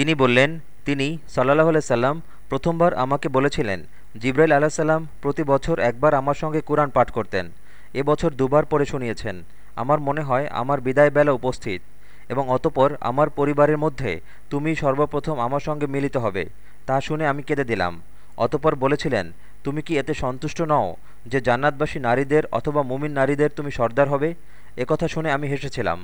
তিনি বললেন, তিনি সাল্লাহ সাল্লাম প্রথমবার আমাকে বলেছিলেন, জিব্রাইল আল্লাহ সাল্লাম প্রতি বছর একবার আমার সঙ্গে কুরআন পাঠ করতেন। এ বছর দুবার পড়ে শুনিয়েছেন। আমার মনে হয় আমার বিদায় বেলা উপস্থিত এবং অতপর আমার পরিবারের মধ্যে তুমি সর্বপ্রথম আমার সঙ্গে মিলিত হবে, তা শুনে আমি কেঁদে দিলাম। অতপর বলেছিলেন, তুমি কি এতে সন্তুষ্ট নও যে জান্নাতবাসী নারীদের অথবা মুমিন নারীদের তুমি সর্দার হবে? একথা শুনে আমি হেসেছিলাম।